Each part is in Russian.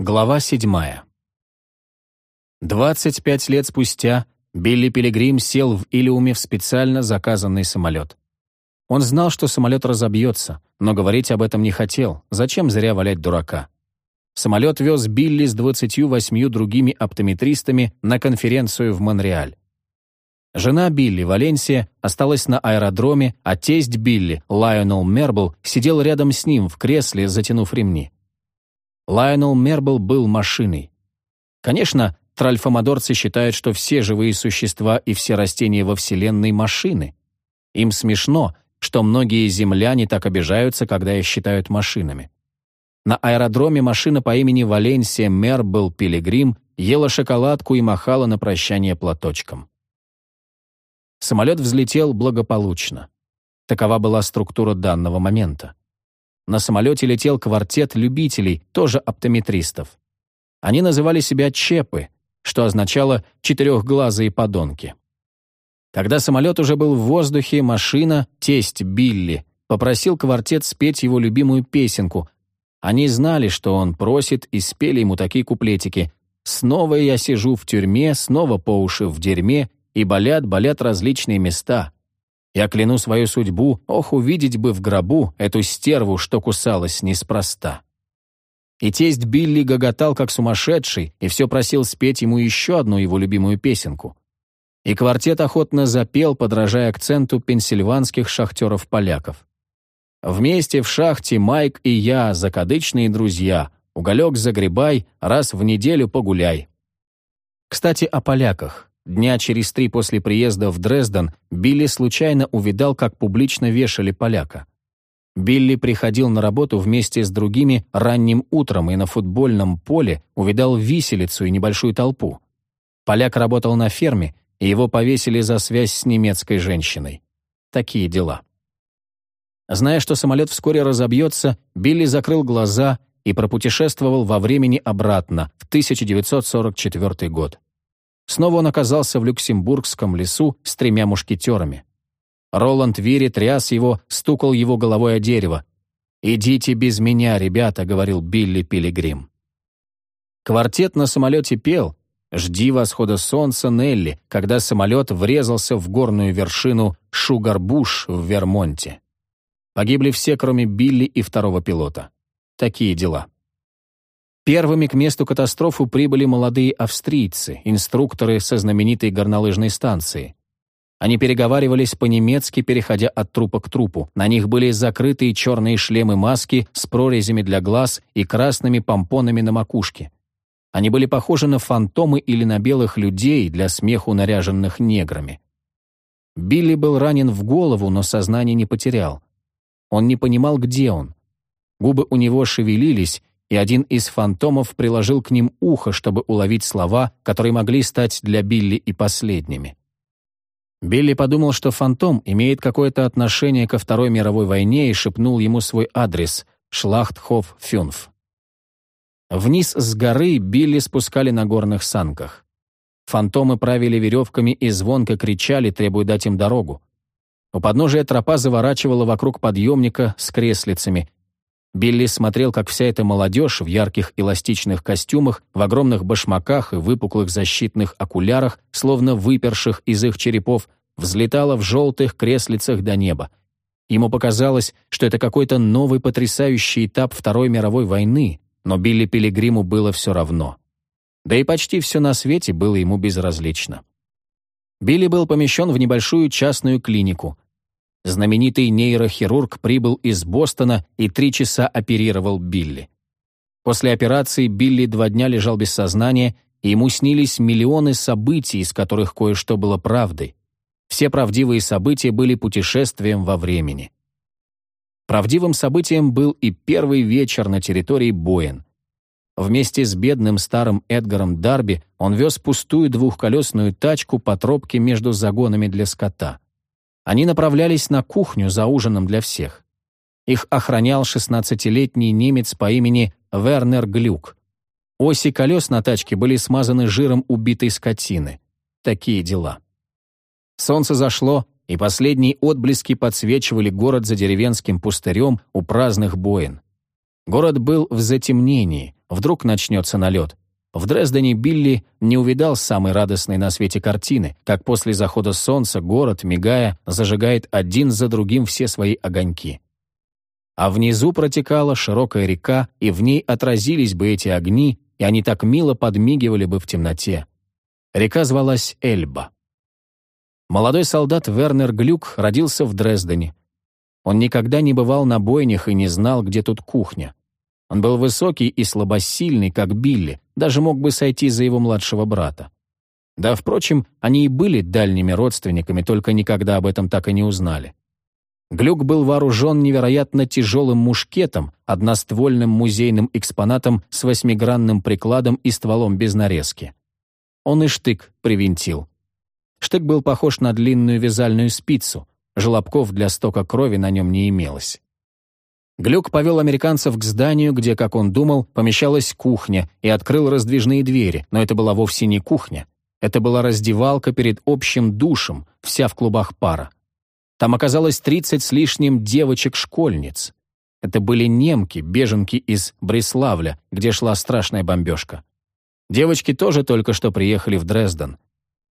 Глава седьмая. 25 лет спустя Билли Пилигрим сел в Илиуме в специально заказанный самолет. Он знал, что самолет разобьется, но говорить об этом не хотел. Зачем зря валять дурака? Самолет вез Билли с 28 другими оптометристами на конференцию в Монреаль. Жена Билли, Валенсия, осталась на аэродроме, а тесть Билли, Лайонел Мербл, сидел рядом с ним в кресле, затянув ремни. Лайонел Мербл был машиной. Конечно, тральфомодорцы считают, что все живые существа и все растения во Вселенной — машины. Им смешно, что многие земляне так обижаются, когда их считают машинами. На аэродроме машина по имени Валенсия Мербл Пилигрим ела шоколадку и махала на прощание платочком. Самолет взлетел благополучно. Такова была структура данного момента. На самолете летел квартет любителей, тоже оптометристов. Они называли себя «чепы», что означало «четырехглазые подонки». Когда самолет уже был в воздухе, машина, тесть Билли, попросил квартет спеть его любимую песенку. Они знали, что он просит, и спели ему такие куплетики «Снова я сижу в тюрьме, снова по уши в дерьме, и болят, болят различные места. Я кляну свою судьбу, ох, увидеть бы в гробу эту стерву, что кусалась неспроста. И тесть Билли гоготал, как сумасшедший, и все просил спеть ему еще одну его любимую песенку. И квартет охотно запел, подражая акценту пенсильванских шахтеров-поляков. Вместе в шахте Майк и я, закадычные друзья, уголек загребай, раз в неделю погуляй. Кстати, о поляках. Дня через три после приезда в Дрезден Билли случайно увидал, как публично вешали поляка. Билли приходил на работу вместе с другими ранним утром и на футбольном поле увидал виселицу и небольшую толпу. Поляк работал на ферме, и его повесили за связь с немецкой женщиной. Такие дела. Зная, что самолет вскоре разобьется, Билли закрыл глаза и пропутешествовал во времени обратно, в 1944 год. Снова он оказался в Люксембургском лесу с тремя мушкетерами. Роланд Вири тряс его, стукал его головой о дерево. «Идите без меня, ребята», — говорил Билли Пилигрим. Квартет на самолете пел «Жди восхода солнца, Нелли», когда самолет врезался в горную вершину Шугарбуш в Вермонте. Погибли все, кроме Билли и второго пилота. Такие дела. Первыми к месту катастрофы прибыли молодые австрийцы, инструкторы со знаменитой горнолыжной станции. Они переговаривались по-немецки, переходя от трупа к трупу. На них были закрытые черные шлемы-маски с прорезями для глаз и красными помпонами на макушке. Они были похожи на фантомы или на белых людей для смеху наряженных неграми. Билли был ранен в голову, но сознание не потерял. Он не понимал, где он. Губы у него шевелились, и один из фантомов приложил к ним ухо, чтобы уловить слова, которые могли стать для Билли и последними. Билли подумал, что фантом имеет какое-то отношение ко Второй мировой войне и шепнул ему свой адрес — Шлахтхоф Фюнф. Вниз с горы Билли спускали на горных санках. Фантомы правили веревками и звонко кричали, требуя дать им дорогу. У подножия тропа заворачивала вокруг подъемника с креслицами, Билли смотрел, как вся эта молодежь в ярких эластичных костюмах, в огромных башмаках и выпуклых защитных окулярах, словно выперших из их черепов, взлетала в желтых креслицах до неба. Ему показалось, что это какой-то новый потрясающий этап Второй мировой войны, но Билли Пилигриму было все равно. Да и почти все на свете было ему безразлично. Билли был помещен в небольшую частную клинику — Знаменитый нейрохирург прибыл из Бостона и три часа оперировал Билли. После операции Билли два дня лежал без сознания, и ему снились миллионы событий, из которых кое-что было правдой. Все правдивые события были путешествием во времени. Правдивым событием был и первый вечер на территории Боен. Вместе с бедным старым Эдгаром Дарби он вез пустую двухколесную тачку по тропке между загонами для скота. Они направлялись на кухню за ужином для всех. Их охранял 16-летний немец по имени Вернер Глюк. Оси колес на тачке были смазаны жиром убитой скотины. Такие дела. Солнце зашло, и последние отблески подсвечивали город за деревенским пустырем у праздных боин. Город был в затемнении, вдруг начнется налет. В Дрездене Билли не увидал самой радостной на свете картины, как после захода солнца город, мигая, зажигает один за другим все свои огоньки. А внизу протекала широкая река, и в ней отразились бы эти огни, и они так мило подмигивали бы в темноте. Река звалась Эльба. Молодой солдат Вернер Глюк родился в Дрездене. Он никогда не бывал на бойнях и не знал, где тут кухня. Он был высокий и слабосильный, как Билли, даже мог бы сойти за его младшего брата. Да, впрочем, они и были дальними родственниками, только никогда об этом так и не узнали. Глюк был вооружен невероятно тяжелым мушкетом, одноствольным музейным экспонатом с восьмигранным прикладом и стволом без нарезки. Он и штык привинтил. Штык был похож на длинную вязальную спицу, желобков для стока крови на нем не имелось. Глюк повел американцев к зданию, где, как он думал, помещалась кухня, и открыл раздвижные двери, но это была вовсе не кухня. Это была раздевалка перед общим душем, вся в клубах пара. Там оказалось 30 с лишним девочек-школьниц. Это были немки, беженки из Бреславля, где шла страшная бомбежка. Девочки тоже только что приехали в Дрезден.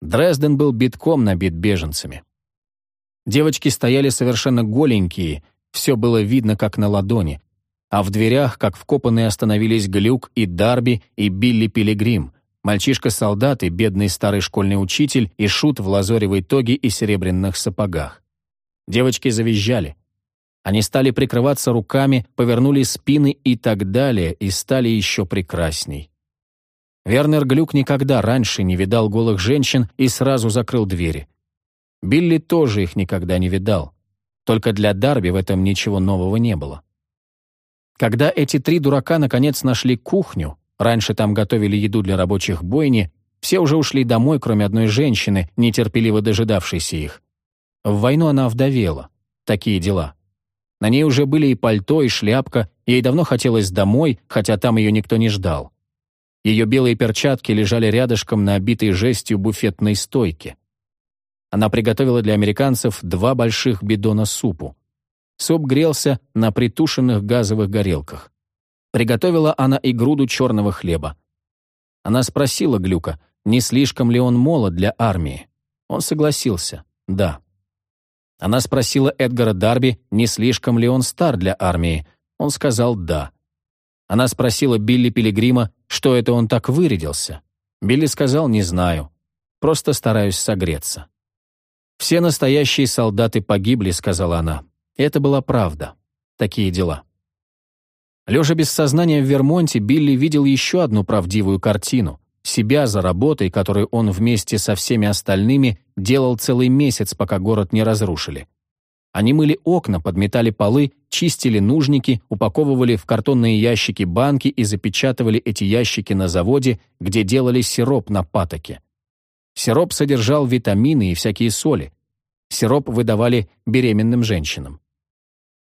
Дрезден был битком набит беженцами. Девочки стояли совершенно голенькие, все было видно как на ладони, а в дверях, как вкопанные, остановились Глюк и Дарби и Билли Пилигрим, мальчишка-солдат и бедный старый школьный учитель и шут в лазоревой тоге и серебряных сапогах. Девочки завизжали. Они стали прикрываться руками, повернули спины и так далее, и стали еще прекрасней. Вернер Глюк никогда раньше не видал голых женщин и сразу закрыл двери. Билли тоже их никогда не видал. Только для Дарби в этом ничего нового не было. Когда эти три дурака наконец нашли кухню, раньше там готовили еду для рабочих бойни, все уже ушли домой, кроме одной женщины, нетерпеливо дожидавшейся их. В войну она овдовела. Такие дела. На ней уже были и пальто, и шляпка, ей давно хотелось домой, хотя там ее никто не ждал. Ее белые перчатки лежали рядышком на обитой жестью буфетной стойке. Она приготовила для американцев два больших бидона супу. Суп грелся на притушенных газовых горелках. Приготовила она и груду черного хлеба. Она спросила Глюка, не слишком ли он молод для армии. Он согласился, да. Она спросила Эдгара Дарби, не слишком ли он стар для армии. Он сказал «да». Она спросила Билли Пилигрима, что это он так вырядился. Билли сказал «не знаю, просто стараюсь согреться». «Все настоящие солдаты погибли», — сказала она. это была правда. Такие дела. Лежа без сознания в Вермонте, Билли видел еще одну правдивую картину себя за работой, которую он вместе со всеми остальными делал целый месяц, пока город не разрушили. Они мыли окна, подметали полы, чистили нужники, упаковывали в картонные ящики банки и запечатывали эти ящики на заводе, где делали сироп на патоке. Сироп содержал витамины и всякие соли. Сироп выдавали беременным женщинам.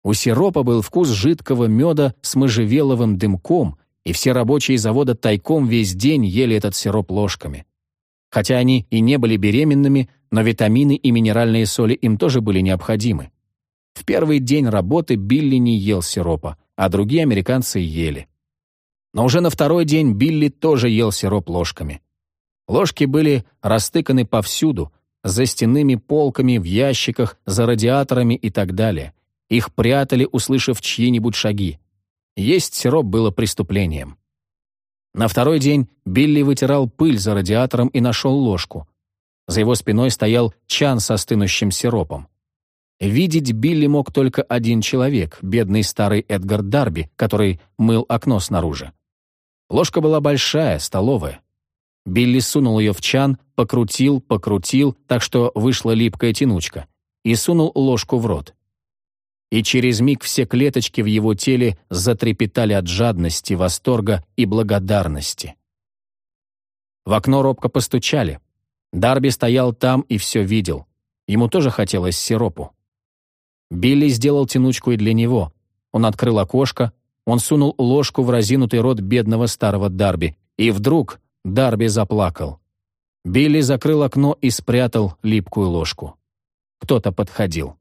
У сиропа был вкус жидкого меда с можжевеловым дымком, и все рабочие завода тайком весь день ели этот сироп ложками. Хотя они и не были беременными, но витамины и минеральные соли им тоже были необходимы. В первый день работы Билли не ел сиропа, а другие американцы ели. Но уже на второй день Билли тоже ел сироп ложками. Ложки были растыканы повсюду, за стенными полками, в ящиках, за радиаторами и так далее. Их прятали, услышав чьи-нибудь шаги. Есть сироп было преступлением. На второй день Билли вытирал пыль за радиатором и нашел ложку. За его спиной стоял чан со стынущим сиропом. Видеть Билли мог только один человек, бедный старый Эдгар Дарби, который мыл окно снаружи. Ложка была большая, столовая. Билли сунул ее в чан, покрутил, покрутил, так что вышла липкая тянучка, и сунул ложку в рот и через миг все клеточки в его теле затрепетали от жадности, восторга и благодарности. В окно робко постучали. Дарби стоял там и все видел. Ему тоже хотелось сиропу. Билли сделал тянучку и для него. Он открыл окошко, он сунул ложку в разинутый рот бедного старого Дарби, и вдруг Дарби заплакал. Билли закрыл окно и спрятал липкую ложку. Кто-то подходил.